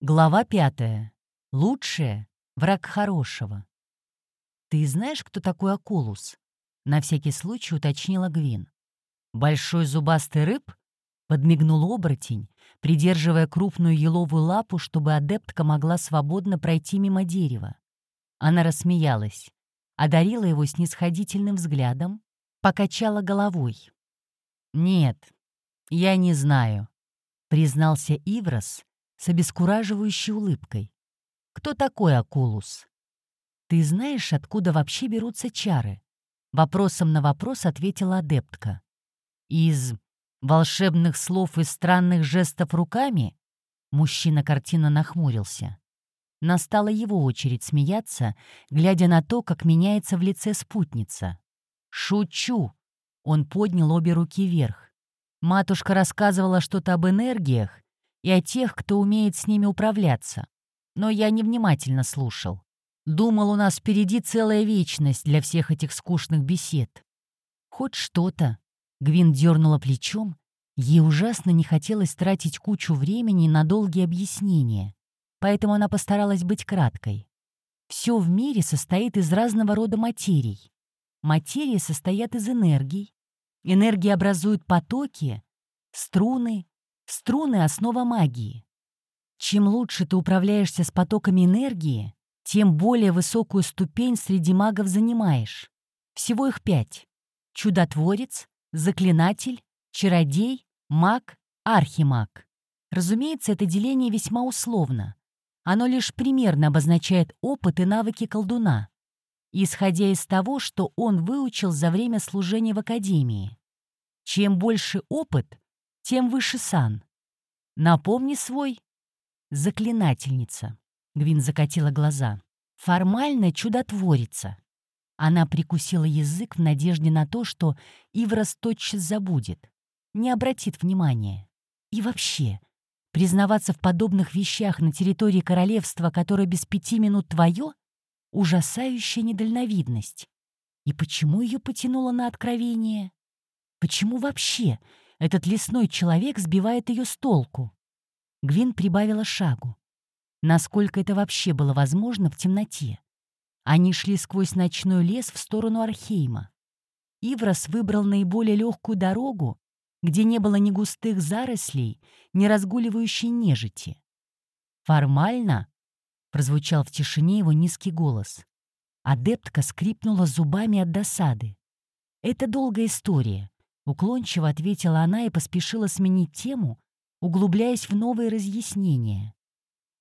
Глава пятая. Лучшее — враг хорошего. «Ты знаешь, кто такой Акулус?» — на всякий случай уточнила Гвин. «Большой зубастый рыб?» — подмигнул оборотень, придерживая крупную еловую лапу, чтобы адептка могла свободно пройти мимо дерева. Она рассмеялась, одарила его снисходительным взглядом, покачала головой. «Нет, я не знаю», — признался Иврос, с обескураживающей улыбкой. «Кто такой Акулус?» «Ты знаешь, откуда вообще берутся чары?» Вопросом на вопрос ответила адептка. «Из волшебных слов и странных жестов руками?» Мужчина картина нахмурился. Настала его очередь смеяться, глядя на то, как меняется в лице спутница. «Шучу!» Он поднял обе руки вверх. Матушка рассказывала что-то об энергиях, и о тех, кто умеет с ними управляться. Но я невнимательно слушал. Думал, у нас впереди целая вечность для всех этих скучных бесед. Хоть что-то. Гвин дернула плечом. Ей ужасно не хотелось тратить кучу времени на долгие объяснения, поэтому она постаралась быть краткой. Все в мире состоит из разного рода материй. Материи состоят из энергий. Энергии образуют потоки, струны, Струны — основа магии. Чем лучше ты управляешься с потоками энергии, тем более высокую ступень среди магов занимаешь. Всего их пять. Чудотворец, заклинатель, чародей, маг, архимаг. Разумеется, это деление весьма условно. Оно лишь примерно обозначает опыт и навыки колдуна, исходя из того, что он выучил за время служения в академии. Чем больше опыт, тем выше сан. Напомни свой. Заклинательница. Гвин закатила глаза. Формально чудотворица. Она прикусила язык в надежде на то, что Иврос тотчас забудет, не обратит внимания. И вообще, признаваться в подобных вещах на территории королевства, которое без пяти минут твое, ужасающая недальновидность. И почему ее потянуло на откровение? Почему вообще этот лесной человек сбивает ее с толку. Гвин прибавила шагу. Насколько это вообще было возможно в темноте? Они шли сквозь ночной лес в сторону Архейма. Иврос выбрал наиболее легкую дорогу, где не было ни густых зарослей, ни разгуливающей нежити. «Формально?» — прозвучал в тишине его низкий голос. Адептка скрипнула зубами от досады. «Это долгая история. Уклончиво ответила она и поспешила сменить тему, углубляясь в новые разъяснения.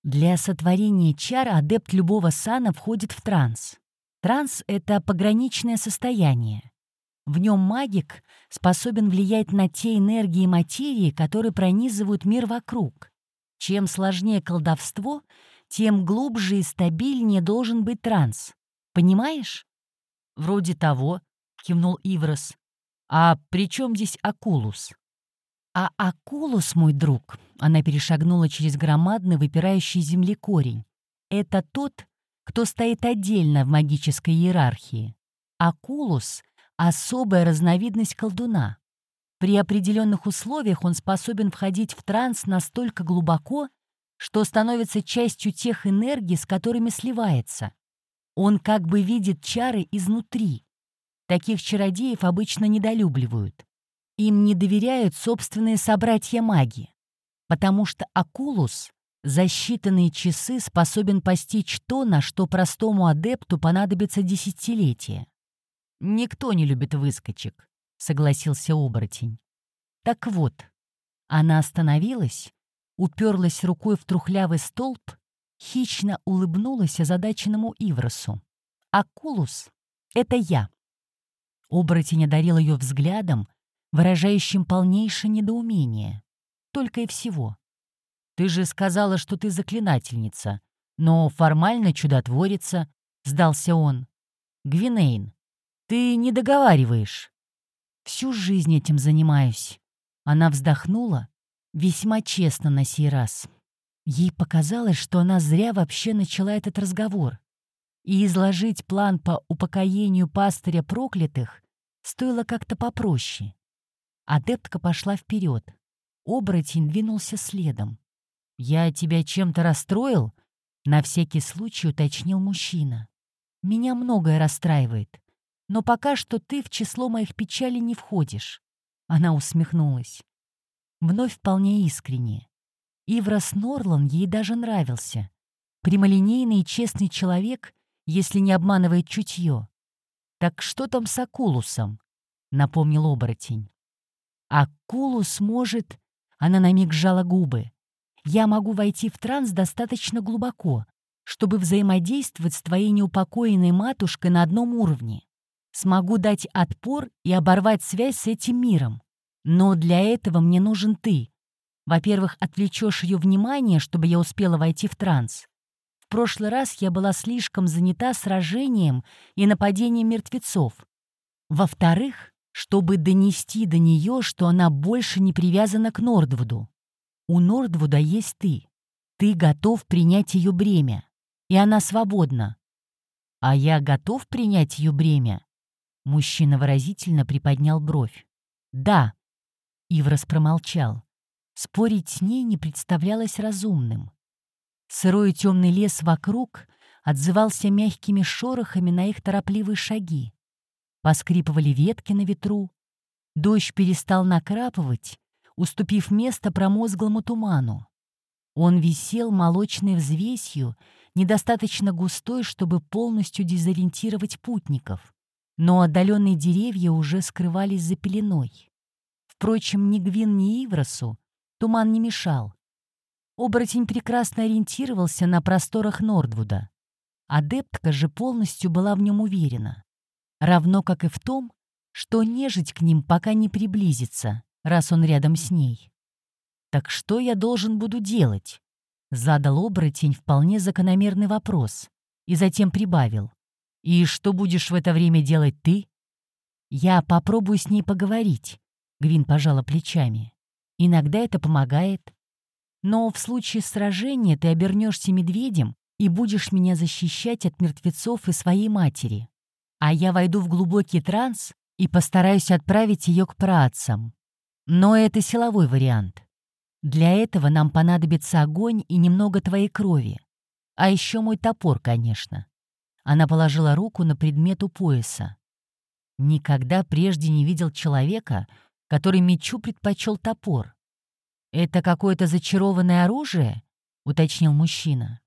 Для сотворения чара адепт любого сана входит в транс. Транс — это пограничное состояние. В нем магик способен влиять на те энергии материи, которые пронизывают мир вокруг. Чем сложнее колдовство, тем глубже и стабильнее должен быть транс. Понимаешь? «Вроде того», — кивнул Иврос. «А при чем здесь Акулус?» «А Акулус, мой друг», — она перешагнула через громадный выпирающий земли корень, «это тот, кто стоит отдельно в магической иерархии. Акулус — особая разновидность колдуна. При определенных условиях он способен входить в транс настолько глубоко, что становится частью тех энергий, с которыми сливается. Он как бы видит чары изнутри, Таких чародеев обычно недолюбливают. Им не доверяют собственные собратья-маги, потому что Акулус за считанные часы способен постичь то, на что простому адепту понадобится десятилетия. «Никто не любит выскочек», — согласился оборотень. «Так вот, она остановилась, уперлась рукой в трухлявый столб, хищно улыбнулась озадаченному Ивросу. «Акулус — это я». Оборотень одарил ее взглядом, выражающим полнейшее недоумение. Только и всего. «Ты же сказала, что ты заклинательница, но формально чудотворица», — сдался он. «Гвинейн, ты не договариваешь». «Всю жизнь этим занимаюсь». Она вздохнула, весьма честно на сей раз. Ей показалось, что она зря вообще начала этот разговор и изложить план по упокоению пастыря проклятых стоило как-то попроще. Адептка пошла вперед. Оборотень двинулся следом. «Я тебя чем-то расстроил?» — на всякий случай уточнил мужчина. «Меня многое расстраивает, но пока что ты в число моих печалей не входишь». Она усмехнулась. Вновь вполне искренне. Иврос Норлан ей даже нравился. Прямолинейный и честный человек, если не обманывает чутье. «Так что там с Акулусом?» — напомнил оборотень. «Акулус может...» — она на миг сжала губы. «Я могу войти в транс достаточно глубоко, чтобы взаимодействовать с твоей неупокоенной матушкой на одном уровне. Смогу дать отпор и оборвать связь с этим миром. Но для этого мне нужен ты. Во-первых, отвлечешь ее внимание, чтобы я успела войти в транс. В прошлый раз я была слишком занята сражением и нападением мертвецов. Во-вторых, чтобы донести до нее, что она больше не привязана к Нордвуду. У Нордвуда есть ты. Ты готов принять ее бремя. И она свободна. А я готов принять ее бремя? Мужчина выразительно приподнял бровь. Да. Иврос промолчал. Спорить с ней не представлялось разумным. Сырой темный лес вокруг отзывался мягкими шорохами на их торопливые шаги. Поскрипывали ветки на ветру. Дождь перестал накрапывать, уступив место промозглому туману. Он висел молочной взвесью, недостаточно густой, чтобы полностью дезориентировать путников. Но отдаленные деревья уже скрывались за пеленой. Впрочем, ни Гвин, ни Ивросу туман не мешал. Оборотень прекрасно ориентировался на просторах Нордвуда. Адептка же полностью была в нем уверена. Равно как и в том, что нежить к ним пока не приблизится, раз он рядом с ней. «Так что я должен буду делать?» — задал оборотень вполне закономерный вопрос и затем прибавил. «И что будешь в это время делать ты?» «Я попробую с ней поговорить», — Гвин пожала плечами. «Иногда это помогает, но в случае сражения ты обернешься медведем и будешь меня защищать от мертвецов и своей матери. А я войду в глубокий транс и постараюсь отправить ее к праотцам. Но это силовой вариант. Для этого нам понадобится огонь и немного твоей крови. А еще мой топор, конечно. Она положила руку на предмет у пояса. Никогда прежде не видел человека, который мечу предпочел топор. «Это какое-то зачарованное оружие?» — уточнил мужчина.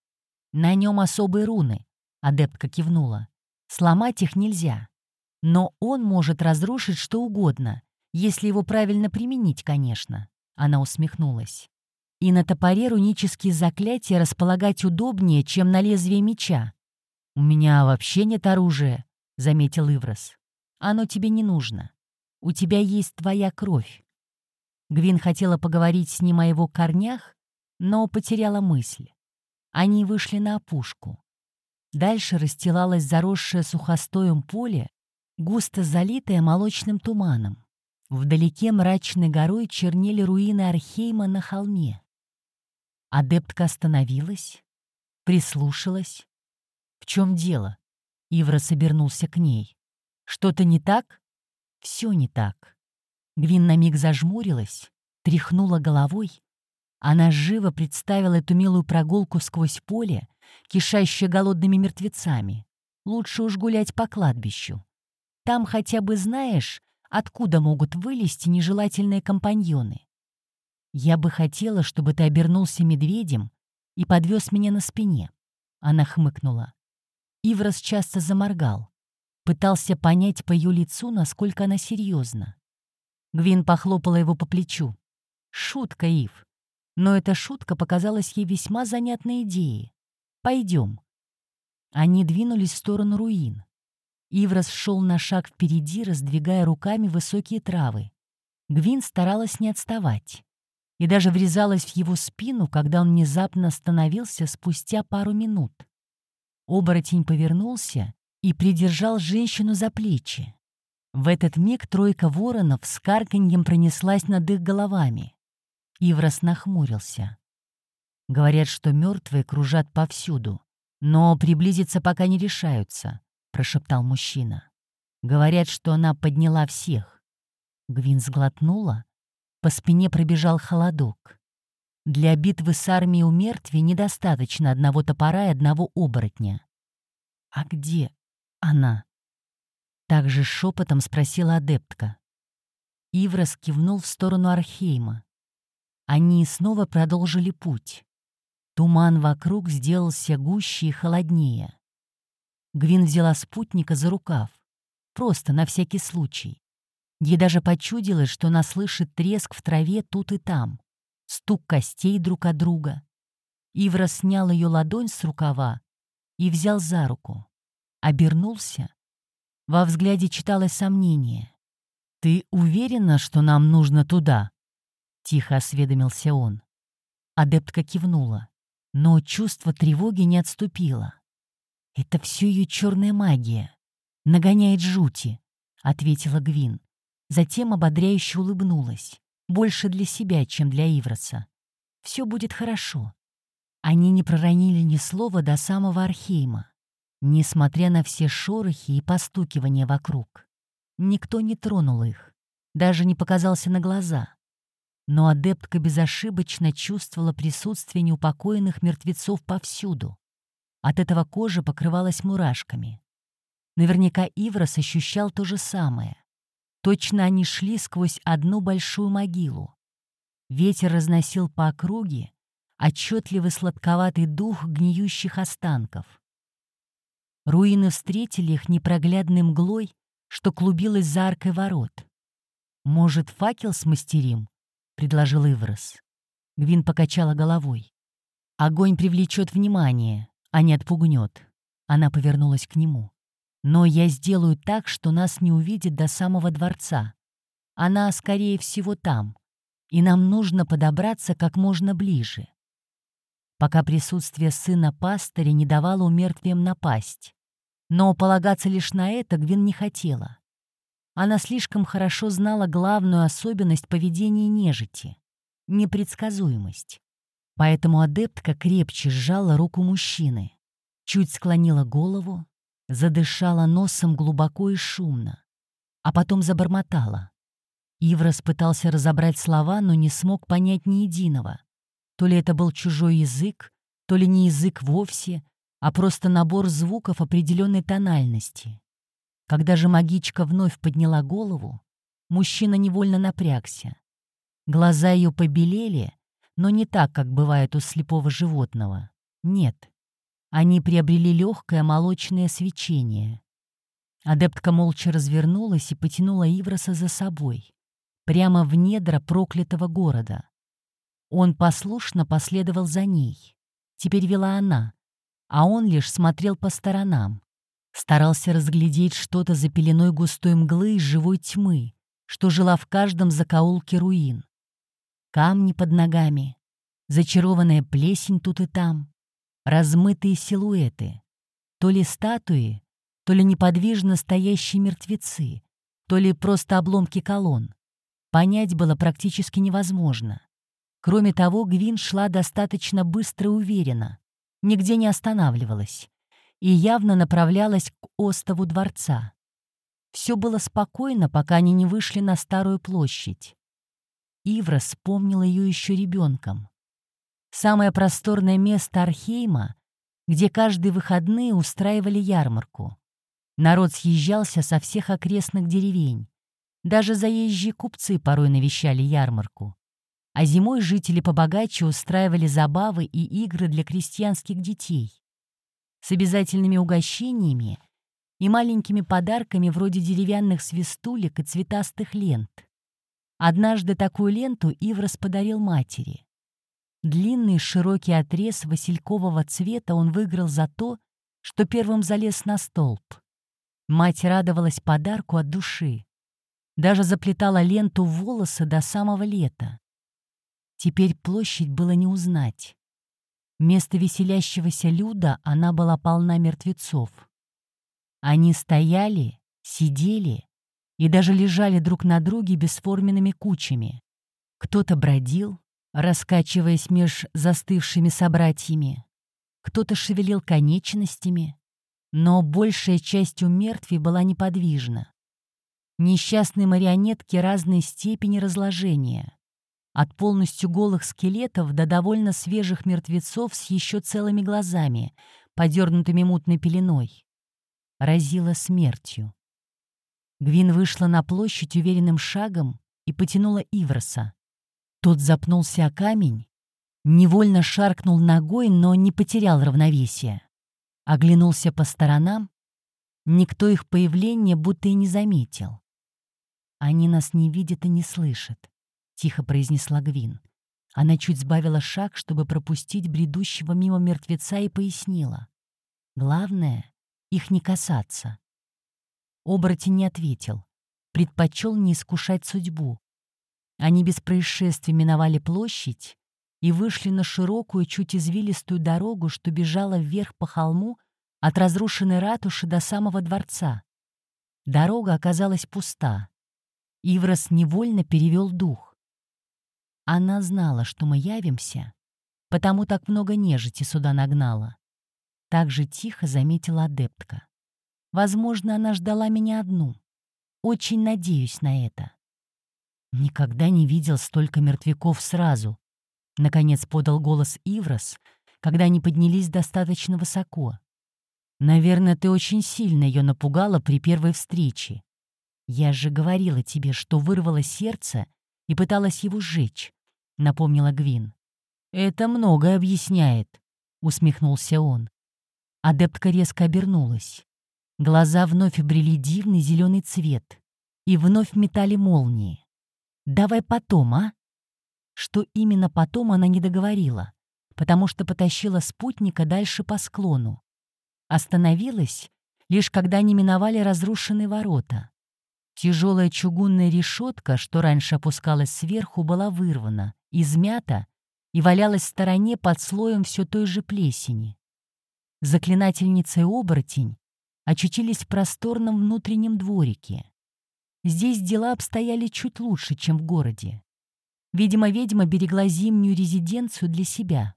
«На нем особые руны», — адептка кивнула. «Сломать их нельзя. Но он может разрушить что угодно, если его правильно применить, конечно», — она усмехнулась. «И на топоре рунические заклятия располагать удобнее, чем на лезвие меча». «У меня вообще нет оружия», — заметил Иврос. «Оно тебе не нужно. У тебя есть твоя кровь. Гвин хотела поговорить с ним о его корнях, но потеряла мысль. Они вышли на опушку. Дальше расстилалось заросшее сухостоем поле, густо залитое молочным туманом. Вдалеке мрачной горой чернели руины Архейма на холме. Адептка остановилась, прислушалась. «В чем дело?» Ивра собернулся к ней. «Что-то не так?» «Все не так. Гвин на миг зажмурилась, тряхнула головой. Она живо представила эту милую прогулку сквозь поле, кишащее голодными мертвецами. Лучше уж гулять по кладбищу. Там хотя бы знаешь, откуда могут вылезти нежелательные компаньоны. Я бы хотела, чтобы ты обернулся медведем и подвез меня на спине. Она хмыкнула. Иврос часто заморгал. Пытался понять по ее лицу, насколько она серьезна. Гвин похлопала его по плечу. «Шутка, Ив. Но эта шутка показалась ей весьма занятной идеей. Пойдем». Они двинулись в сторону руин. Иврос шел на шаг впереди, раздвигая руками высокие травы. Гвин старалась не отставать и даже врезалась в его спину, когда он внезапно остановился спустя пару минут. Оборотень повернулся и придержал женщину за плечи. В этот миг тройка воронов с карканьем пронеслась над их головами. Иврос нахмурился. Говорят, что мертвые кружат повсюду, но приблизиться пока не решаются, прошептал мужчина. Говорят, что она подняла всех. Гвин сглотнула, по спине пробежал холодок. Для битвы с армией у мертвей недостаточно одного топора и одного оборотня. «А где она?» Также шепотом спросила адептка. Иврос кивнул в сторону Архейма. Они снова продолжили путь. Туман вокруг сделался гуще и холоднее. Гвин взяла спутника за рукав. Просто на всякий случай. Ей даже почудилось, что она слышит треск в траве тут и там, стук костей друг от друга. Ивра снял ее ладонь с рукава и взял за руку. Обернулся. Во взгляде читалось сомнение. «Ты уверена, что нам нужно туда?» — тихо осведомился он. Адептка кивнула, но чувство тревоги не отступило. «Это все ее черная магия. Нагоняет жути», — ответила Гвин. Затем ободряюще улыбнулась. Больше для себя, чем для Ивроса. Все будет хорошо. Они не проронили ни слова до самого Архейма, несмотря на все шорохи и постукивания вокруг. Никто не тронул их, даже не показался на глаза. Но адептка безошибочно чувствовала присутствие неупокоенных мертвецов повсюду. От этого кожа покрывалась мурашками. Наверняка Иврос ощущал то же самое. Точно они шли сквозь одну большую могилу. Ветер разносил по округе отчетливый сладковатый дух гниющих останков. Руины встретили их непроглядной мглой, что клубилась за аркой ворот. «Может, факел смастерим?» — предложил Иврос. Гвин покачала головой. «Огонь привлечет внимание, а не отпугнет». Она повернулась к нему. Но я сделаю так, что нас не увидит до самого дворца. Она, скорее всего, там. И нам нужно подобраться как можно ближе. Пока присутствие сына пастыря не давало умертвием напасть. Но полагаться лишь на это Гвин не хотела. Она слишком хорошо знала главную особенность поведения нежити — непредсказуемость. Поэтому адептка крепче сжала руку мужчины, чуть склонила голову, задышала носом глубоко и шумно, а потом забормотала. Иврос пытался разобрать слова, но не смог понять ни единого. То ли это был чужой язык, то ли не язык вовсе, а просто набор звуков определенной тональности. Когда же магичка вновь подняла голову, мужчина невольно напрягся. Глаза ее побелели, но не так, как бывает у слепого животного. Нет, они приобрели легкое молочное свечение. Адептка молча развернулась и потянула Ивроса за собой, прямо в недра проклятого города. Он послушно последовал за ней. Теперь вела она, а он лишь смотрел по сторонам. Старался разглядеть что-то за пеленой густой мглы и живой тьмы, что жила в каждом закоулке руин. Камни под ногами, зачарованная плесень тут и там, размытые силуэты. То ли статуи, то ли неподвижно стоящие мертвецы, то ли просто обломки колонн. Понять было практически невозможно. Кроме того, Гвин шла достаточно быстро и уверенно, нигде не останавливалась и явно направлялась к остову дворца. Все было спокойно, пока они не вышли на Старую площадь. Ивра вспомнила ее еще ребенком. Самое просторное место Архейма, где каждые выходные устраивали ярмарку. Народ съезжался со всех окрестных деревень. Даже заезжие купцы порой навещали ярмарку. А зимой жители побогаче устраивали забавы и игры для крестьянских детей. С обязательными угощениями и маленькими подарками вроде деревянных свистулек и цветастых лент. Однажды такую ленту Иврос подарил матери. Длинный широкий отрез василькового цвета он выиграл за то, что первым залез на столб. Мать радовалась подарку от души. Даже заплетала ленту в волосы до самого лета. Теперь площадь было не узнать. Вместо веселящегося люда она была полна мертвецов. Они стояли, сидели и даже лежали друг на друге бесформенными кучами. Кто-то бродил, раскачиваясь меж застывшими собратьями. Кто-то шевелил конечностями, но большая часть у мертвей была неподвижна. Несчастные марионетки разной степени разложения. От полностью голых скелетов до довольно свежих мертвецов с еще целыми глазами, подернутыми мутной пеленой. Разила смертью. Гвин вышла на площадь уверенным шагом и потянула Ивроса. Тот запнулся о камень, невольно шаркнул ногой, но не потерял равновесия. Оглянулся по сторонам, никто их появления будто и не заметил. «Они нас не видят и не слышат», — тихо произнесла Гвин. Она чуть сбавила шаг, чтобы пропустить бредущего мимо мертвеца и пояснила. «Главное — их не касаться. Оборотень не ответил. Предпочел не искушать судьбу. Они без происшествий миновали площадь и вышли на широкую, чуть извилистую дорогу, что бежала вверх по холму от разрушенной ратуши до самого дворца. Дорога оказалась пуста. Иврос невольно перевел дух. Она знала, что мы явимся, потому так много нежити сюда нагнала. Так же тихо заметила адептка. Возможно, она ждала меня одну. Очень надеюсь на это. Никогда не видел столько мертвяков сразу. Наконец подал голос Иврос, когда они поднялись достаточно высоко. Наверное, ты очень сильно ее напугала при первой встрече. Я же говорила тебе, что вырвала сердце и пыталась его сжечь, напомнила Гвин. Это многое объясняет, усмехнулся он. Адептка резко обернулась. Глаза вновь обрели дивный зеленый цвет и вновь метали молнии. «Давай потом, а?» Что именно потом она не договорила, потому что потащила спутника дальше по склону. Остановилась, лишь когда они миновали разрушенные ворота. Тяжелая чугунная решетка, что раньше опускалась сверху, была вырвана, измята и валялась в стороне под слоем все той же плесени. Заклинательница и оборотень очутились в просторном внутреннем дворике. Здесь дела обстояли чуть лучше, чем в городе. Видимо, ведьма берегла зимнюю резиденцию для себя.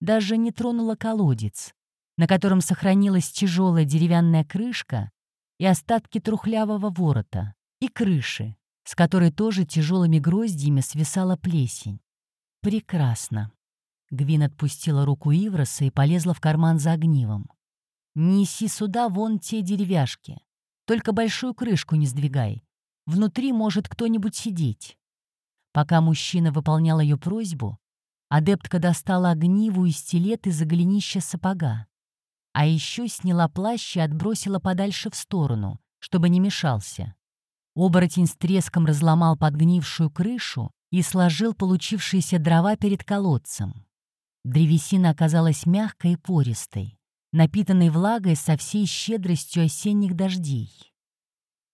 Даже не тронула колодец, на котором сохранилась тяжелая деревянная крышка и остатки трухлявого ворота, и крыши, с которой тоже тяжелыми гроздьями свисала плесень. Прекрасно. Гвин отпустила руку Ивроса и полезла в карман за огнивом. Неси сюда вон те деревяшки. Только большую крышку не сдвигай. Внутри может кто-нибудь сидеть. Пока мужчина выполнял ее просьбу, адептка достала огниву и стилет из-за голенища сапога. А еще сняла плащ и отбросила подальше в сторону, чтобы не мешался. Оборотень с треском разломал подгнившую крышу и сложил получившиеся дрова перед колодцем. Древесина оказалась мягкой и пористой напитанный влагой со всей щедростью осенних дождей.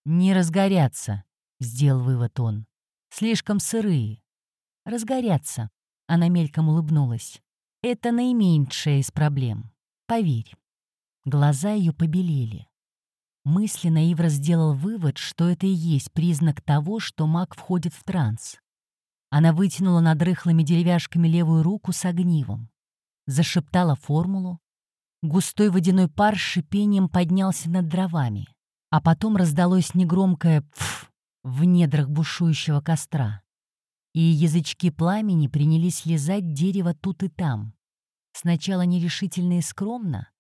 «Не разгорятся», — сделал вывод он. «Слишком сырые». «Разгорятся», — она мельком улыбнулась. «Это наименьшая из проблем. Поверь». Глаза ее побелели. Мысленно Ивра сделал вывод, что это и есть признак того, что маг входит в транс. Она вытянула над рыхлыми деревяшками левую руку с огнивом, зашептала формулу, Густой водяной пар с шипением поднялся над дровами, а потом раздалось негромкое «пф» в недрах бушующего костра. И язычки пламени принялись лизать дерево тут и там. Сначала нерешительно и скромно,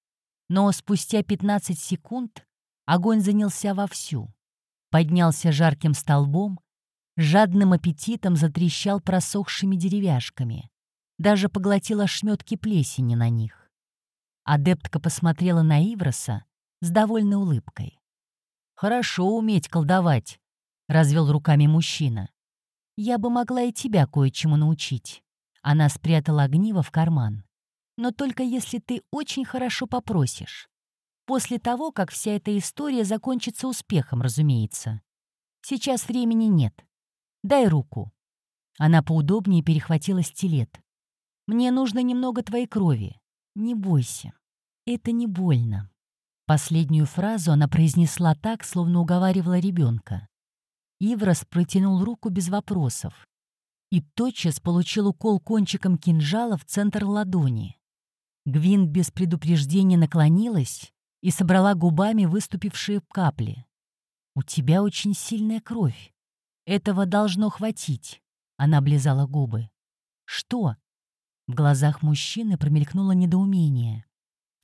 но спустя 15 секунд огонь занялся вовсю. Поднялся жарким столбом, жадным аппетитом затрещал просохшими деревяшками, даже поглотил ошметки плесени на них. Адептка посмотрела на Ивроса с довольной улыбкой. «Хорошо уметь колдовать», — развел руками мужчина. «Я бы могла и тебя кое-чему научить». Она спрятала огниво в карман. «Но только если ты очень хорошо попросишь. После того, как вся эта история закончится успехом, разумеется. Сейчас времени нет. Дай руку». Она поудобнее перехватила стилет. «Мне нужно немного твоей крови. Не бойся. Это не больно. Последнюю фразу она произнесла так, словно уговаривала ребенка. Иврос протянул руку без вопросов и тотчас получил укол кончиком кинжала в центр ладони. Гвин без предупреждения наклонилась и собрала губами выступившие капли. «У тебя очень сильная кровь. Этого должно хватить. Она облизала губы. «Что?» В глазах мужчины промелькнуло недоумение.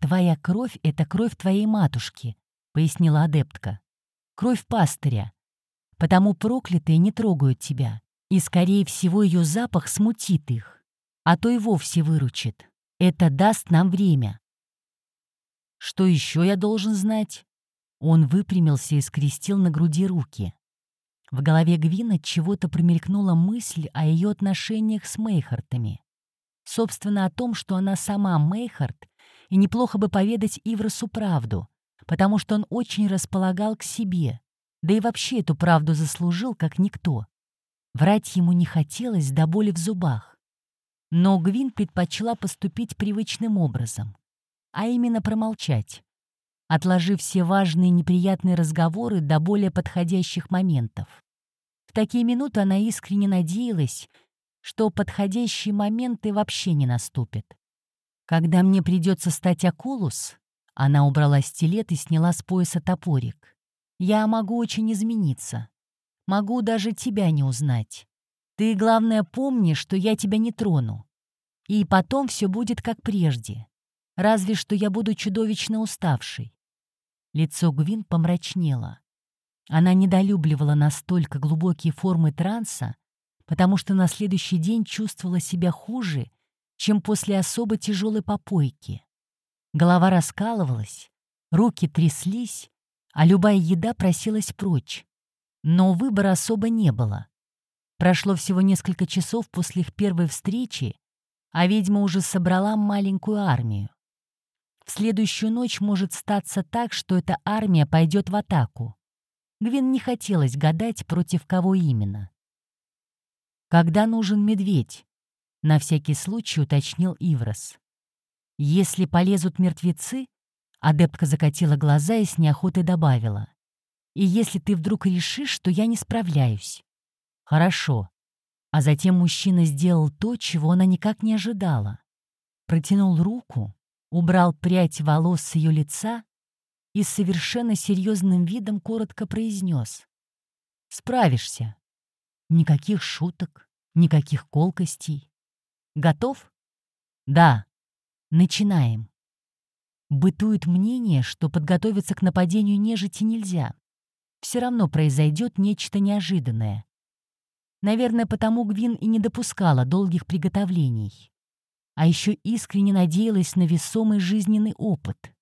«Твоя кровь — это кровь твоей матушки», — пояснила адептка. «Кровь пастыря. Потому проклятые не трогают тебя, и, скорее всего, ее запах смутит их, а то и вовсе выручит. Это даст нам время». «Что еще я должен знать?» Он выпрямился и скрестил на груди руки. В голове Гвина чего-то промелькнула мысль о ее отношениях с Мейхартами. Собственно, о том, что она сама Мейхарт, и неплохо бы поведать Ивросу правду, потому что он очень располагал к себе, да и вообще эту правду заслужил, как никто. Врать ему не хотелось до боли в зубах. Но Гвин предпочла поступить привычным образом, а именно промолчать, отложив все важные неприятные разговоры до более подходящих моментов. В такие минуты она искренне надеялась, что подходящие моменты вообще не наступят. Когда мне придется стать Акулус, она убрала стилет и сняла с пояса топорик. Я могу очень измениться. Могу даже тебя не узнать. Ты, главное, помни, что я тебя не трону. И потом все будет как прежде. Разве что я буду чудовищно уставшей. Лицо Гвин помрачнело. Она недолюбливала настолько глубокие формы транса, потому что на следующий день чувствовала себя хуже, чем после особо тяжелой попойки. Голова раскалывалась, руки тряслись, а любая еда просилась прочь. Но выбора особо не было. Прошло всего несколько часов после их первой встречи, а ведьма уже собрала маленькую армию. В следующую ночь может статься так, что эта армия пойдет в атаку. Гвин не хотелось гадать, против кого именно. «Когда нужен медведь?» — на всякий случай уточнил Иврос. «Если полезут мертвецы?» — адептка закатила глаза и с неохотой добавила. «И если ты вдруг решишь, что я не справляюсь?» «Хорошо». А затем мужчина сделал то, чего она никак не ожидала. Протянул руку убрал прядь волос с ее лица и совершенно серьезным видом коротко произнес. «Справишься. Никаких шуток, никаких колкостей. Готов? Да. Начинаем. Бытует мнение, что подготовиться к нападению нежити нельзя. Все равно произойдет нечто неожиданное. Наверное, потому Гвин и не допускала долгих приготовлений а еще искренне надеялась на весомый жизненный опыт.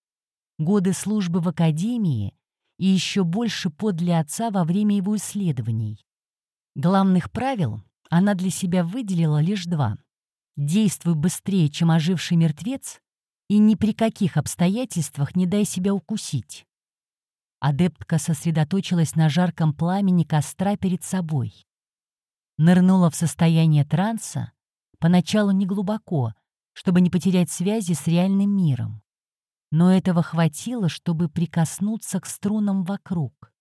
Годы службы в академии и еще больше подле отца во время его исследований. Главных правил она для себя выделила лишь два. Действуй быстрее, чем оживший мертвец, и ни при каких обстоятельствах не дай себя укусить. Адептка сосредоточилась на жарком пламени костра перед собой. Нырнула в состояние транса, поначалу неглубоко, чтобы не потерять связи с реальным миром. Но этого хватило, чтобы прикоснуться к струнам вокруг.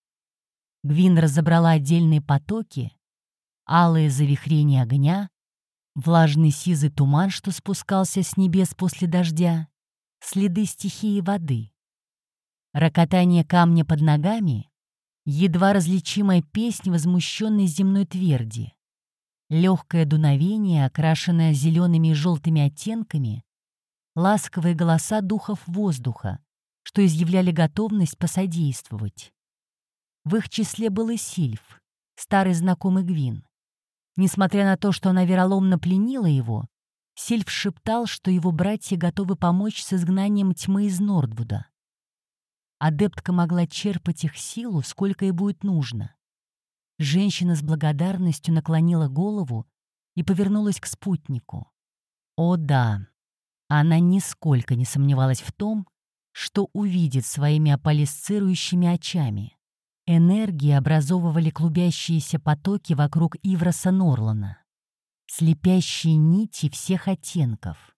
Гвин разобрала отдельные потоки, алые завихрения огня, влажный сизый туман, что спускался с небес после дождя, следы стихии воды. Рокотание камня под ногами, едва различимая песнь возмущенной земной тверди. Легкое дуновение, окрашенное зелеными и желтыми оттенками, ласковые голоса духов воздуха, что изъявляли готовность посодействовать. В их числе был и Сильф, старый знакомый Гвин. Несмотря на то, что она вероломно пленила его, Сильф шептал, что его братья готовы помочь с изгнанием тьмы из Нордвуда. Адептка могла черпать их силу, сколько ей будет нужно. Женщина с благодарностью наклонила голову и повернулась к спутнику. О да, она нисколько не сомневалась в том, что увидит своими аполисцирующими очами. Энергии образовывали клубящиеся потоки вокруг Ивроса Норлана. Слепящие нити всех оттенков.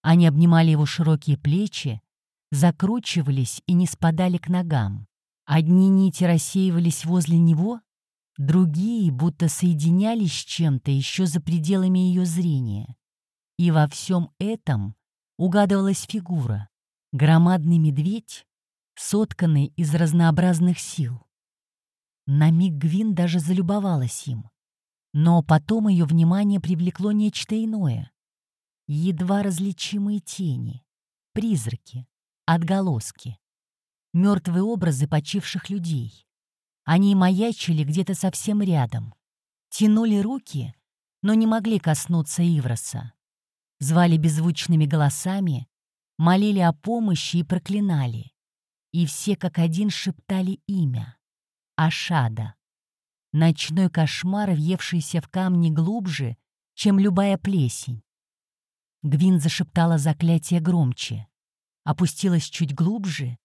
Они обнимали его широкие плечи, закручивались и не спадали к ногам. Одни нити рассеивались возле него, Другие будто соединялись с чем-то еще за пределами ее зрения. И во всем этом угадывалась фигура. Громадный медведь, сотканный из разнообразных сил. На миг Гвин даже залюбовалась им. Но потом ее внимание привлекло нечто иное. Едва различимые тени, призраки, отголоски, мертвые образы почивших людей. Они маячили где-то совсем рядом, тянули руки, но не могли коснуться Ивроса. Звали беззвучными голосами, молили о помощи и проклинали. И все как один шептали имя — Ашада. Ночной кошмар, въевшийся в камни глубже, чем любая плесень. Гвин зашептала заклятие громче, опустилась чуть глубже.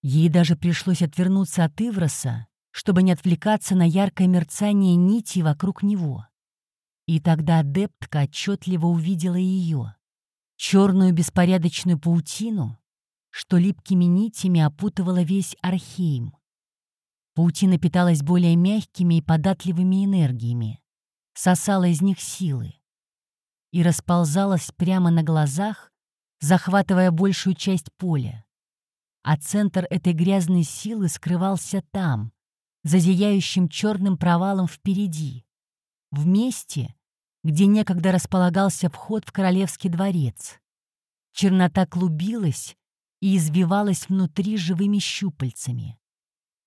Ей даже пришлось отвернуться от Ивроса, чтобы не отвлекаться на яркое мерцание нити вокруг него. И тогда адептка отчетливо увидела ее, черную беспорядочную паутину, что липкими нитями опутывала весь Архейм. Паутина питалась более мягкими и податливыми энергиями, сосала из них силы и расползалась прямо на глазах, захватывая большую часть поля. А центр этой грязной силы скрывался там, за зияющим черным провалом впереди, в месте, где некогда располагался вход в королевский дворец. Чернота клубилась и извивалась внутри живыми щупальцами.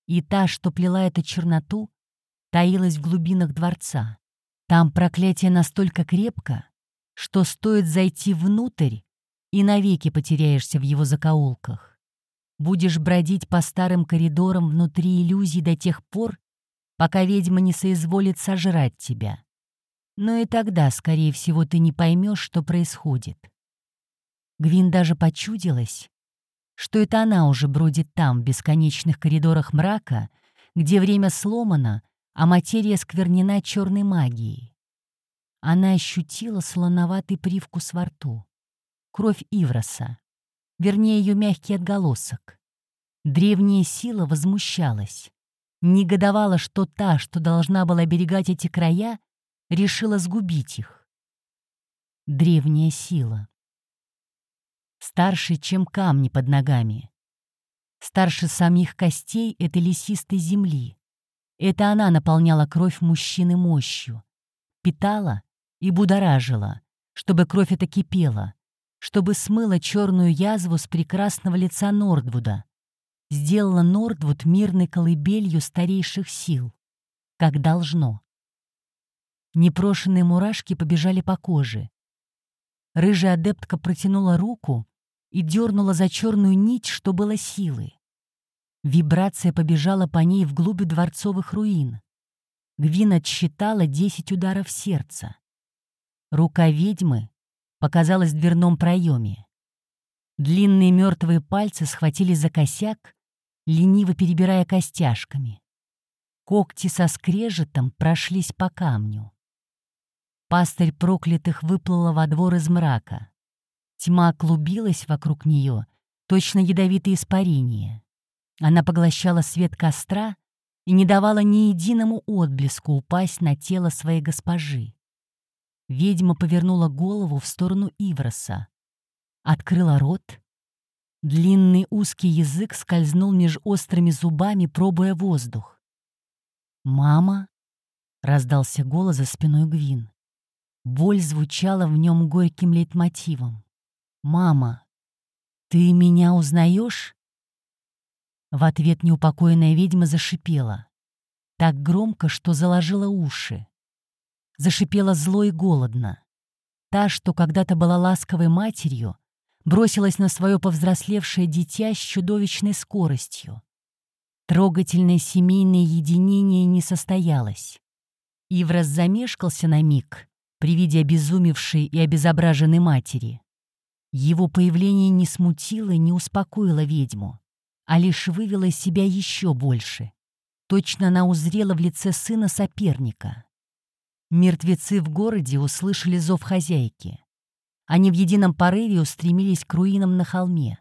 И та, что плела эту черноту, таилась в глубинах дворца. Там проклятие настолько крепко, что стоит зайти внутрь, и навеки потеряешься в его закоулках. Будешь бродить по старым коридорам внутри иллюзий до тех пор, пока ведьма не соизволит сожрать тебя. Но и тогда, скорее всего, ты не поймешь, что происходит. Гвин даже почудилась, что это она уже бродит там, в бесконечных коридорах мрака, где время сломано, а материя сквернена черной магией. Она ощутила слоноватый привкус во рту. Кровь Ивроса. Вернее, ее мягкий отголосок. Древняя сила возмущалась. Негодовала, что та, что должна была оберегать эти края, решила сгубить их. Древняя сила старше, чем камни под ногами. Старше самих костей этой лесистой земли. Это она наполняла кровь мужчины мощью, питала и будоражила, чтобы кровь эта кипела, чтобы смыла черную язву с прекрасного лица Нордвуда, сделала Нордвуд мирной колыбелью старейших сил, как должно. Непрошенные мурашки побежали по коже. Рыжая адептка протянула руку и дернула за черную нить, что было силы. Вибрация побежала по ней вглубь дворцовых руин. Гвин отсчитала десять ударов сердца. Рука ведьмы показалась в дверном проеме. Длинные мертвые пальцы схватили за косяк, лениво перебирая костяшками. Когти со скрежетом прошлись по камню. Пастырь проклятых выплыла во двор из мрака. Тьма клубилась вокруг нее, точно ядовитые испарения. Она поглощала свет костра и не давала ни единому отблеску упасть на тело своей госпожи. Ведьма повернула голову в сторону Ивроса. Открыла рот. Длинный узкий язык скользнул меж острыми зубами, пробуя воздух. «Мама!» — раздался голос за спиной Гвин. Боль звучала в нем горьким лейтмотивом. «Мама, ты меня узнаешь?» В ответ неупокоенная ведьма зашипела. Так громко, что заложила уши. Зашипела зло и голодно. Та, что когда-то была ласковой матерью, бросилась на свое повзрослевшее дитя с чудовищной скоростью. Трогательное семейное единение не состоялось. Иврос замешкался на миг при виде обезумевшей и обезображенной матери. Его появление не смутило и не успокоило ведьму, а лишь вывело себя еще больше. Точно она узрела в лице сына соперника. Мертвецы в городе услышали зов хозяйки. Они в едином порыве устремились к руинам на холме.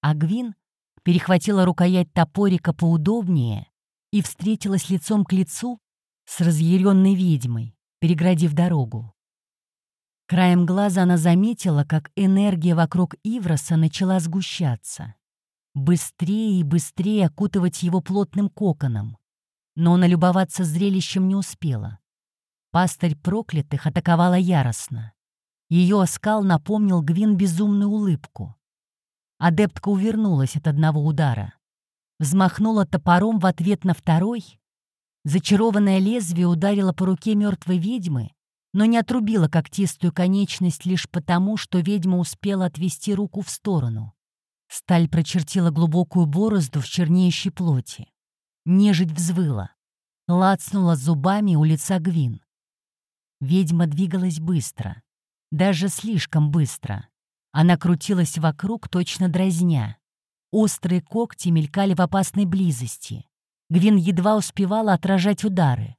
А Гвин перехватила рукоять топорика поудобнее и встретилась лицом к лицу с разъяренной ведьмой, переградив дорогу. Краем глаза она заметила, как энергия вокруг Ивроса начала сгущаться. Быстрее и быстрее окутывать его плотным коконом. Но налюбоваться зрелищем не успела. Пастырь проклятых атаковала яростно. Ее оскал напомнил Гвин безумную улыбку. Адептка увернулась от одного удара. Взмахнула топором в ответ на второй. Зачарованное лезвие ударило по руке мертвой ведьмы, но не отрубило когтистую конечность лишь потому, что ведьма успела отвести руку в сторону. Сталь прочертила глубокую борозду в чернеющей плоти. Нежить взвыла. Лацнула зубами у лица Гвин. Ведьма двигалась быстро. Даже слишком быстро. Она крутилась вокруг, точно дразня. Острые когти мелькали в опасной близости. Гвин едва успевала отражать удары.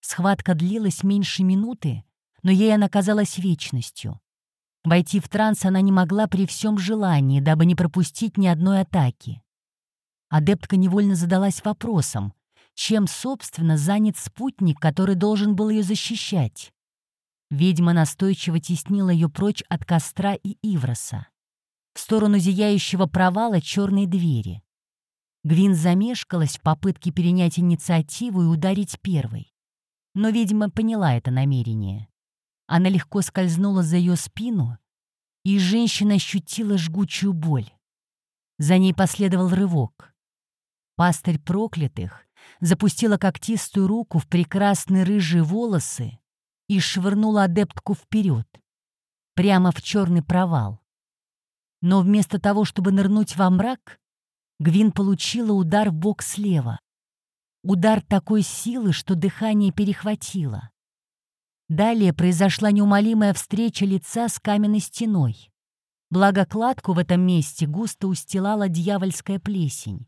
Схватка длилась меньше минуты, но ей она казалась вечностью. Войти в транс она не могла при всем желании, дабы не пропустить ни одной атаки. Адептка невольно задалась вопросом, чем, собственно, занят спутник, который должен был ее защищать. Ведьма настойчиво теснила ее прочь от костра и Ивроса. В сторону зияющего провала черной двери. Гвин замешкалась в попытке перенять инициативу и ударить первой. Но ведьма поняла это намерение. Она легко скользнула за ее спину, и женщина ощутила жгучую боль. За ней последовал рывок. Пастырь проклятых запустила когтистую руку в прекрасные рыжие волосы и швырнула адептку вперед, прямо в черный провал. Но вместо того, чтобы нырнуть во мрак, Гвин получила удар в бок слева. Удар такой силы, что дыхание перехватило. Далее произошла неумолимая встреча лица с каменной стеной. Благо кладку в этом месте густо устилала дьявольская плесень.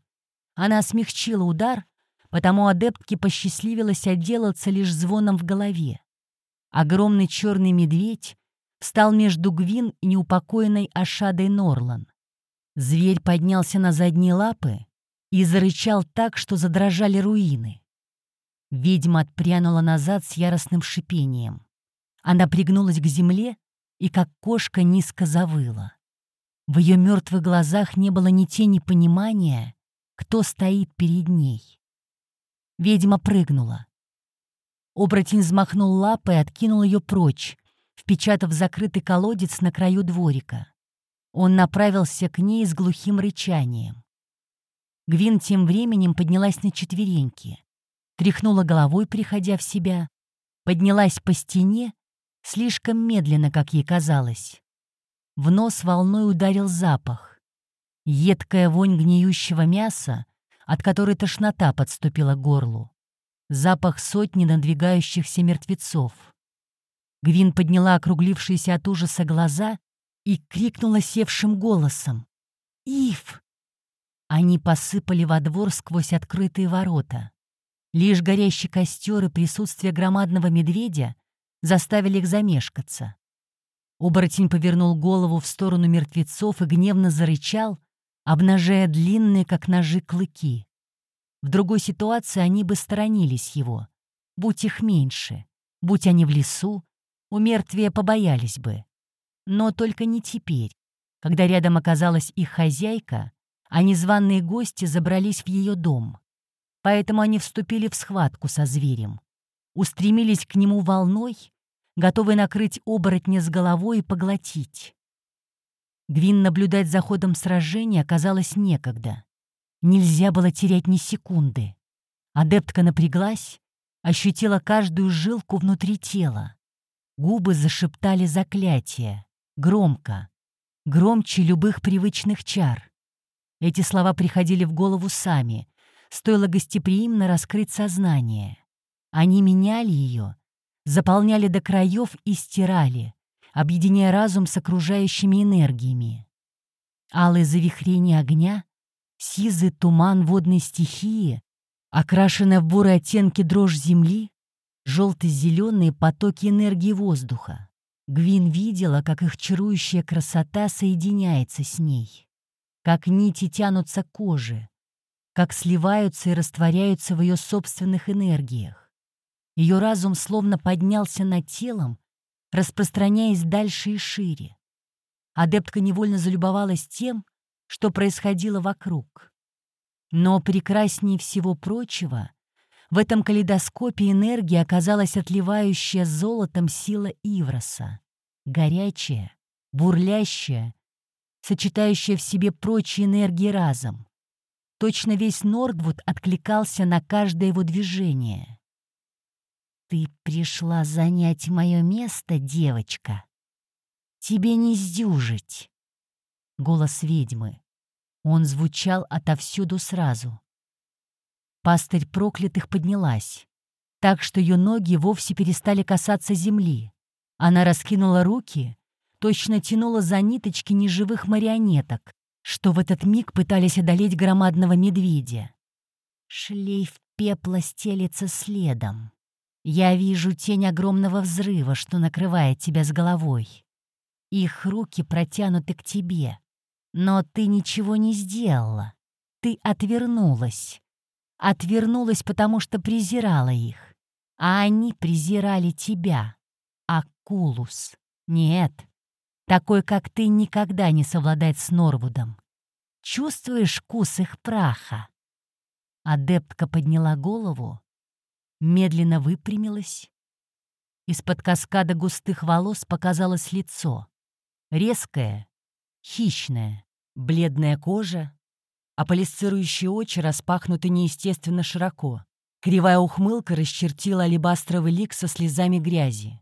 Она смягчила удар, потому адептке посчастливилось отделаться лишь звоном в голове. Огромный черный медведь встал между Гвин и неупокоенной Ашадой Норлан. Зверь поднялся на задние лапы и зарычал так, что задрожали руины. Ведьма отпрянула назад с яростным шипением. Она пригнулась к земле и, как кошка, низко завыла. В ее мертвых глазах не было ни тени понимания, кто стоит перед ней. Ведьма прыгнула. Оборотень взмахнул лапой и откинул ее прочь, впечатав закрытый колодец на краю дворика. Он направился к ней с глухим рычанием. Гвин тем временем поднялась на четвереньки, тряхнула головой, приходя в себя, поднялась по стене, слишком медленно, как ей казалось. В нос волной ударил запах. Едкая вонь гниющего мяса, от которой тошнота подступила к горлу запах сотни надвигающихся мертвецов. Гвин подняла округлившиеся от ужаса глаза и крикнула севшим голосом. «Ив!» Они посыпали во двор сквозь открытые ворота. Лишь горящий костер и присутствие громадного медведя заставили их замешкаться. Оборотень повернул голову в сторону мертвецов и гневно зарычал, обнажая длинные, как ножи, клыки. В другой ситуации они бы сторонились его. Будь их меньше, будь они в лесу, у мертвия побоялись бы. Но только не теперь, когда рядом оказалась их хозяйка, а незваные гости забрались в ее дом. Поэтому они вступили в схватку со зверем. Устремились к нему волной, готовые накрыть оборотня с головой и поглотить. Гвин наблюдать за ходом сражения оказалось некогда. Нельзя было терять ни секунды. Адептка напряглась, ощутила каждую жилку внутри тела. Губы зашептали заклятие. Громко. Громче любых привычных чар. Эти слова приходили в голову сами. Стоило гостеприимно раскрыть сознание. Они меняли ее, заполняли до краев и стирали, объединяя разум с окружающими энергиями. Алые завихрения огня Сизый туман водной стихии, окрашенная в бурые оттенки дрожь земли, желто-зеленые потоки энергии воздуха. Гвин видела, как их чарующая красота соединяется с ней, как нити тянутся к коже, как сливаются и растворяются в ее собственных энергиях. Ее разум словно поднялся над телом, распространяясь дальше и шире. Адептка невольно залюбовалась тем, что происходило вокруг. Но прекраснее всего прочего В этом калейдоскопе энергии оказалась отливающая золотом сила Ивроса. Горячая, бурлящая, сочетающая в себе прочие энергии разом. Точно весь Нордвуд откликался на каждое его движение. «Ты пришла занять мое место, девочка? Тебе не сдюжить!» Голос ведьмы. Он звучал отовсюду сразу. Пастырь проклятых поднялась, так что ее ноги вовсе перестали касаться земли. Она раскинула руки, точно тянула за ниточки неживых марионеток, что в этот миг пытались одолеть громадного медведя. Шлейф пепла стелится следом. Я вижу тень огромного взрыва, что накрывает тебя с головой. Их руки протянуты к тебе. Но ты ничего не сделала. Ты отвернулась отвернулась, потому что презирала их. А они презирали тебя, Акулус. Нет, такой, как ты, никогда не совладать с Норвудом. Чувствуешь вкус их праха?» Адептка подняла голову, медленно выпрямилась. Из-под каскада густых волос показалось лицо. Резкое, хищное, бледная кожа, а полисцирующие очи распахнуты неестественно широко. Кривая ухмылка расчертила алебастровый лик со слезами грязи.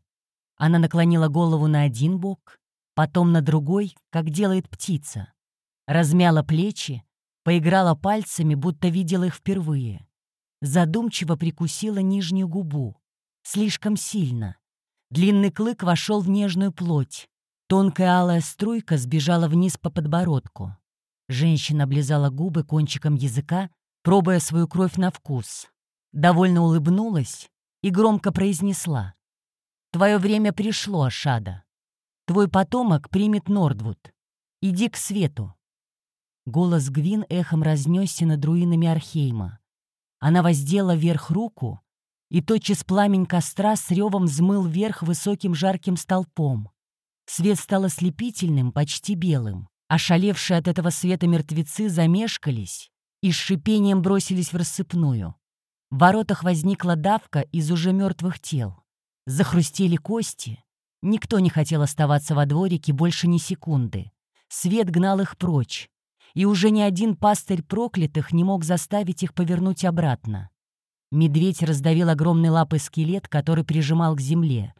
Она наклонила голову на один бок, потом на другой, как делает птица. Размяла плечи, поиграла пальцами, будто видела их впервые. Задумчиво прикусила нижнюю губу. Слишком сильно. Длинный клык вошел в нежную плоть. Тонкая алая струйка сбежала вниз по подбородку. Женщина облизала губы кончиком языка, пробуя свою кровь на вкус. Довольно улыбнулась и громко произнесла. «Твое время пришло, Ашада. Твой потомок примет Нордвуд. Иди к свету». Голос Гвин эхом разнесся над руинами Архейма. Она воздела вверх руку, и тотчас пламень костра с ревом взмыл вверх высоким жарким столпом. Свет стал ослепительным, почти белым. Ошалевшие от этого света мертвецы замешкались и с шипением бросились в рассыпную. В воротах возникла давка из уже мертвых тел. Захрустели кости. Никто не хотел оставаться во дворике больше ни секунды. Свет гнал их прочь, и уже ни один пастырь проклятых не мог заставить их повернуть обратно. Медведь раздавил огромный лапой скелет, который прижимал к земле.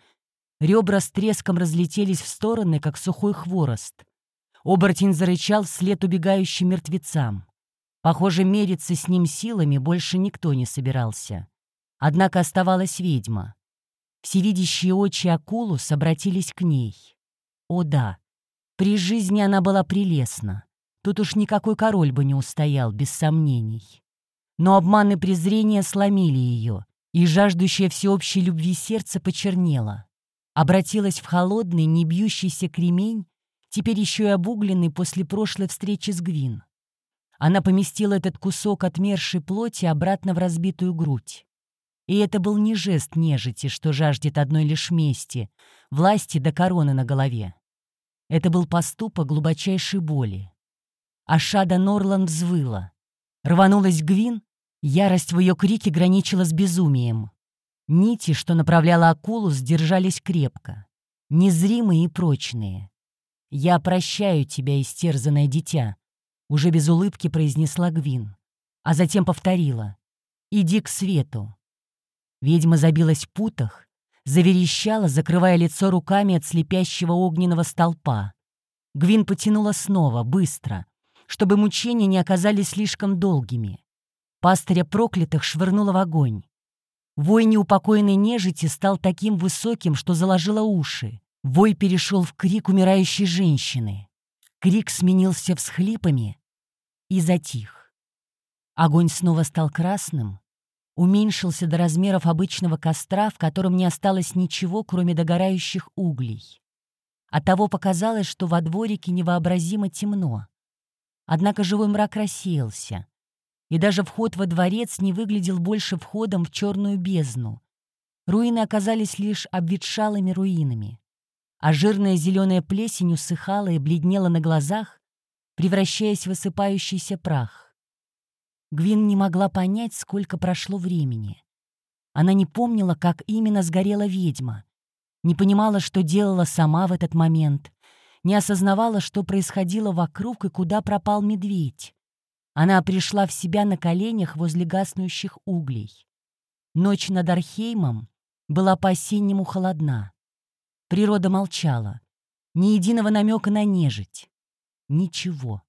Ребра с треском разлетелись в стороны, как сухой хворост — Оборотень зарычал вслед убегающим мертвецам. Похоже, мериться с ним силами больше никто не собирался. Однако оставалась ведьма. Всевидящие очи Акулус обратились к ней. О да, при жизни она была прелестна. Тут уж никакой король бы не устоял, без сомнений. Но обман и презрение сломили ее, и жаждущее всеобщей любви сердце почернело. Обратилась в холодный, не бьющийся кремень теперь еще и обугленный после прошлой встречи с Гвин. Она поместила этот кусок отмершей плоти обратно в разбитую грудь. И это был не жест нежити, что жаждет одной лишь мести, власти до короны на голове. Это был поступок глубочайшей боли. Ашада Норланд взвыла. Рванулась Гвин, ярость в ее крике граничила с безумием. Нити, что направляла акулу, сдержались крепко. Незримые и прочные. «Я прощаю тебя, истерзанное дитя», — уже без улыбки произнесла Гвин, а затем повторила. «Иди к свету». Ведьма забилась в путах, заверещала, закрывая лицо руками от слепящего огненного столпа. Гвин потянула снова, быстро, чтобы мучения не оказались слишком долгими. Пастыря проклятых швырнула в огонь. Вой неупокоенной нежити стал таким высоким, что заложило уши. Вой перешел в крик умирающей женщины. Крик сменился всхлипами и затих. Огонь снова стал красным, уменьшился до размеров обычного костра, в котором не осталось ничего, кроме догорающих углей. Оттого показалось, что во дворике невообразимо темно. Однако живой мрак рассеялся, и даже вход во дворец не выглядел больше входом в черную бездну. Руины оказались лишь обветшалыми руинами а жирная зеленая плесень усыхала и бледнела на глазах, превращаясь в высыпающийся прах. Гвин не могла понять, сколько прошло времени. Она не помнила, как именно сгорела ведьма, не понимала, что делала сама в этот момент, не осознавала, что происходило вокруг и куда пропал медведь. Она пришла в себя на коленях возле гаснущих углей. Ночь над Археймом была по-осеннему холодна. Природа молчала. Ни единого намека на нежить. Ничего.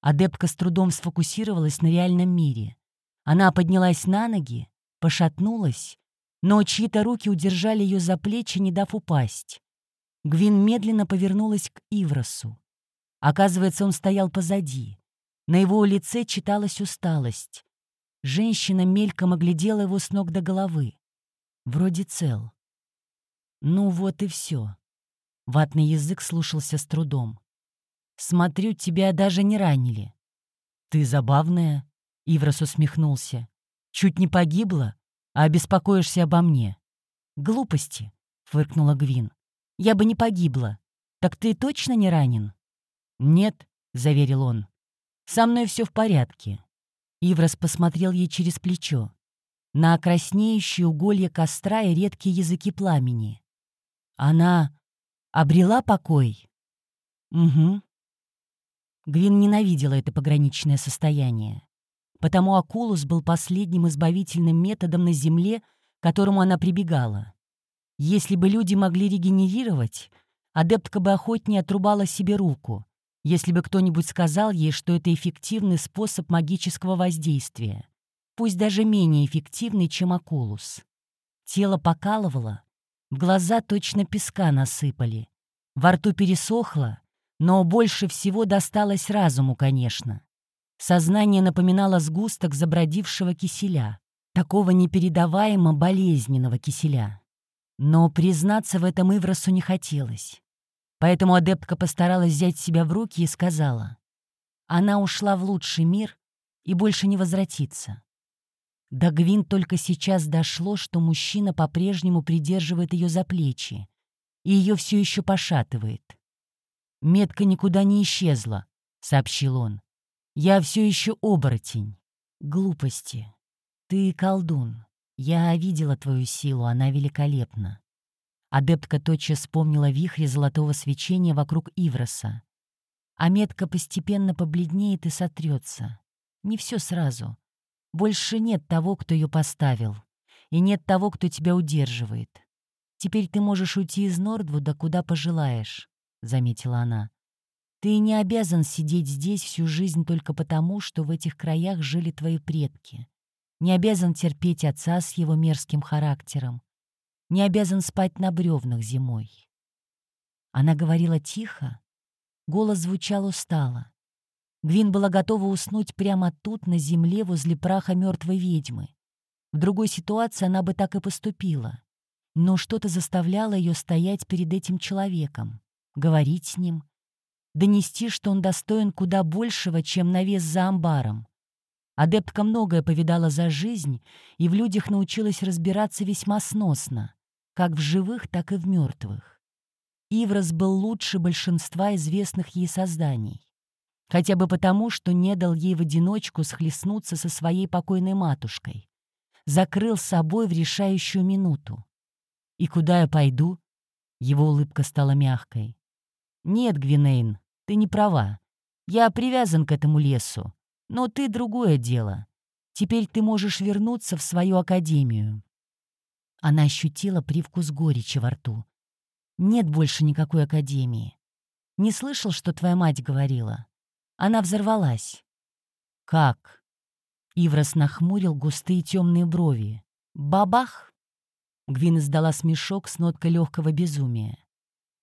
Адептка с трудом сфокусировалась на реальном мире. Она поднялась на ноги, пошатнулась, но чьи-то руки удержали ее за плечи, не дав упасть. Гвин медленно повернулась к Ивросу. Оказывается, он стоял позади. На его лице читалась усталость. Женщина мельком оглядела его с ног до головы. Вроде цел. Ну вот и все. Ватный язык слушался с трудом. «Смотрю, тебя даже не ранили». «Ты забавная», — Иврос усмехнулся. «Чуть не погибла, а беспокоишься обо мне». «Глупости», — фыркнула Гвин. «Я бы не погибла. Так ты точно не ранен?» «Нет», — заверил он. «Со мной все в порядке». Иврос посмотрел ей через плечо. На краснеющие уголья костра и редкие языки пламени. Она обрела покой? Угу. Гвин ненавидела это пограничное состояние. Потому Акулус был последним избавительным методом на Земле, к которому она прибегала. Если бы люди могли регенерировать, адептка бы охотнее отрубала себе руку, если бы кто-нибудь сказал ей, что это эффективный способ магического воздействия, пусть даже менее эффективный, чем Акулус. Тело покалывало, в глаза точно песка насыпали, во рту пересохло, но больше всего досталось разуму, конечно. Сознание напоминало сгусток забродившего киселя, такого непередаваемо болезненного киселя. Но признаться в этом Ивросу не хотелось. Поэтому адептка постаралась взять себя в руки и сказала. Она ушла в лучший мир и больше не возвратится. До Гвин только сейчас дошло, что мужчина по-прежнему придерживает ее за плечи, и ее все еще пошатывает. «Метка никуда не исчезла», — сообщил он. «Я все еще оборотень». «Глупости. Ты колдун. Я видела твою силу, она великолепна. Адептка тотчас вспомнила вихре золотого свечения вокруг Ивроса. А метка постепенно побледнеет и сотрется. Не все сразу. Больше нет того, кто ее поставил. И нет того, кто тебя удерживает. Теперь ты можешь уйти из Нордвуда, куда пожелаешь, — заметила она. Ты не обязан сидеть здесь всю жизнь только потому, что в этих краях жили твои предки. Не обязан терпеть отца с его мерзким характером не обязан спать на бревнах зимой. Она говорила тихо, голос звучал устало. Гвин была готова уснуть прямо тут, на земле, возле праха мертвой ведьмы. В другой ситуации она бы так и поступила. Но что-то заставляло ее стоять перед этим человеком, говорить с ним, донести, что он достоин куда большего, чем навес за амбаром. Адептка многое повидала за жизнь и в людях научилась разбираться весьма сносно как в живых, так и в мертвых. Иврос был лучше большинства известных ей созданий. Хотя бы потому, что не дал ей в одиночку схлестнуться со своей покойной матушкой. Закрыл собой в решающую минуту. «И куда я пойду?» Его улыбка стала мягкой. «Нет, Гвинейн, ты не права. Я привязан к этому лесу. Но ты другое дело. Теперь ты можешь вернуться в свою академию. Она ощутила привкус горечи во рту. «Нет больше никакой академии. Не слышал, что твоя мать говорила? Она взорвалась». «Как?» Иврос нахмурил густые темные брови. «Бабах!» Гвин издала смешок с ноткой легкого безумия.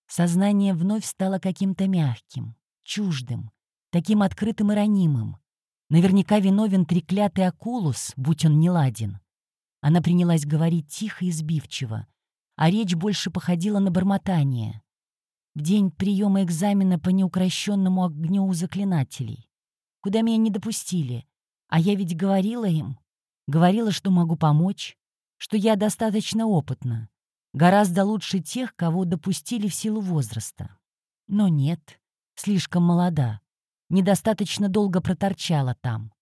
Сознание вновь стало каким-то мягким, чуждым, таким открытым и ранимым. Наверняка виновен треклятый Акулус, будь он неладен. Она принялась говорить тихо и сбивчиво, а речь больше походила на бормотание. В день приема экзамена по неукрощенному огню у заклинателей. Куда меня не допустили. А я ведь говорила им. Говорила, что могу помочь, что я достаточно опытна. Гораздо лучше тех, кого допустили в силу возраста. Но нет, слишком молода. Недостаточно долго проторчала там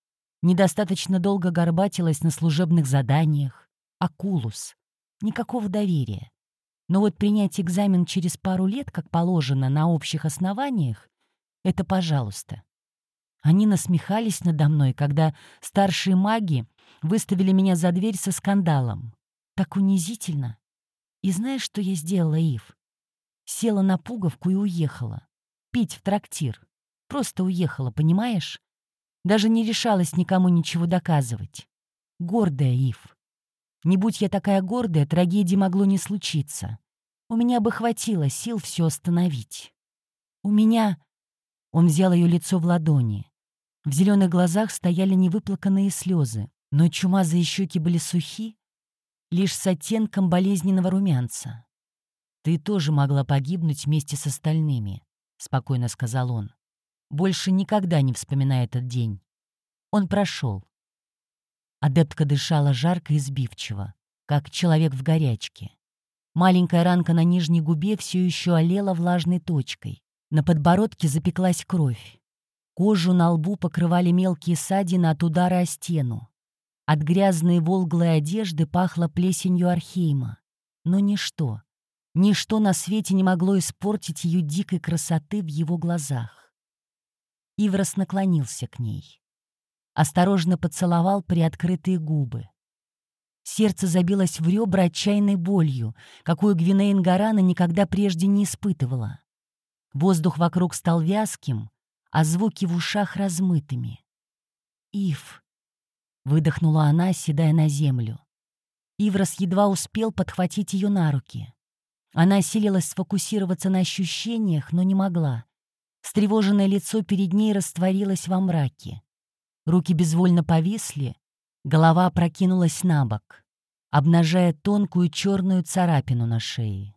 недостаточно долго горбатилась на служебных заданиях, Акулус. Никакого доверия. Но вот принять экзамен через пару лет, как положено, на общих основаниях, это пожалуйста. Они насмехались надо мной, когда старшие маги выставили меня за дверь со скандалом. Так унизительно. И знаешь, что я сделала, Ив? Села на пуговку и уехала. Пить в трактир. Просто уехала, понимаешь? Даже не решалась никому ничего доказывать. Гордая, Ив. Не будь я такая гордая, трагедии могло не случиться. У меня бы хватило сил все остановить. У меня... Он взял ее лицо в ладони. В зеленых глазах стояли невыплаканные слезы, но чумазые щеки были сухи, лишь с оттенком болезненного румянца. «Ты тоже могла погибнуть вместе с остальными», — спокойно сказал он. «Больше никогда не вспоминай этот день. Он прошел. Адептка дышала жарко и сбивчиво, как человек в горячке. Маленькая ранка на нижней губе все еще олела влажной точкой. На подбородке запеклась кровь. Кожу на лбу покрывали мелкие ссадины от удара о стену. От грязной волглой одежды пахло плесенью архейма. Но ничто, ничто на свете не могло испортить ее дикой красоты в его глазах. Иврос наклонился к ней осторожно поцеловал приоткрытые губы. Сердце забилось в ребра отчаянной болью, какую Гвинейн Гарана никогда прежде не испытывала. Воздух вокруг стал вязким, а звуки в ушах размытыми. «Ив!» — выдохнула она, седая на землю. Иврос едва успел подхватить ее на руки. Она осилилась сфокусироваться на ощущениях, но не могла. Встревоженное лицо перед ней растворилось во мраке. Руки безвольно повисли, голова опрокинулась на бок, обнажая тонкую черную царапину на шее.